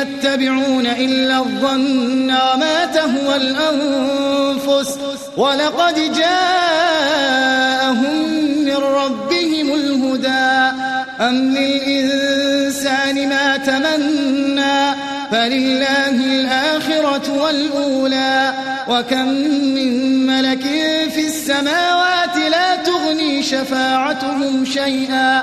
يتبعون إلا الظن وما تهوى الأنفس. ولقد جاءهم من ربهم الهدى. أم للإنسان ما تمنى؟ فلله الآخرة والأولى. وكم من ملك في السماوات لا تغني شفاعتهم شيئا.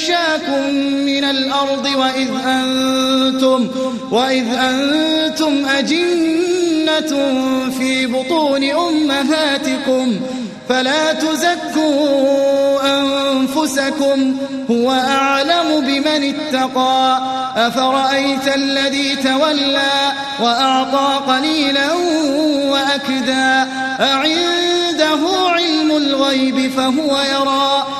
أنشأكم من الأرض وإذ أنتم, وإذ أنتم أجنة في بطون أمهاتكم فلا تزكوا أنفسكم هو أعلم بمن اتقى أفرأيت الذي تولى وأعطى قليلا وأكدا أعنده علم الغيب فهو يرى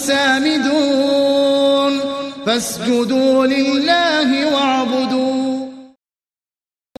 سامدون. فاسجدوا لله واعبدون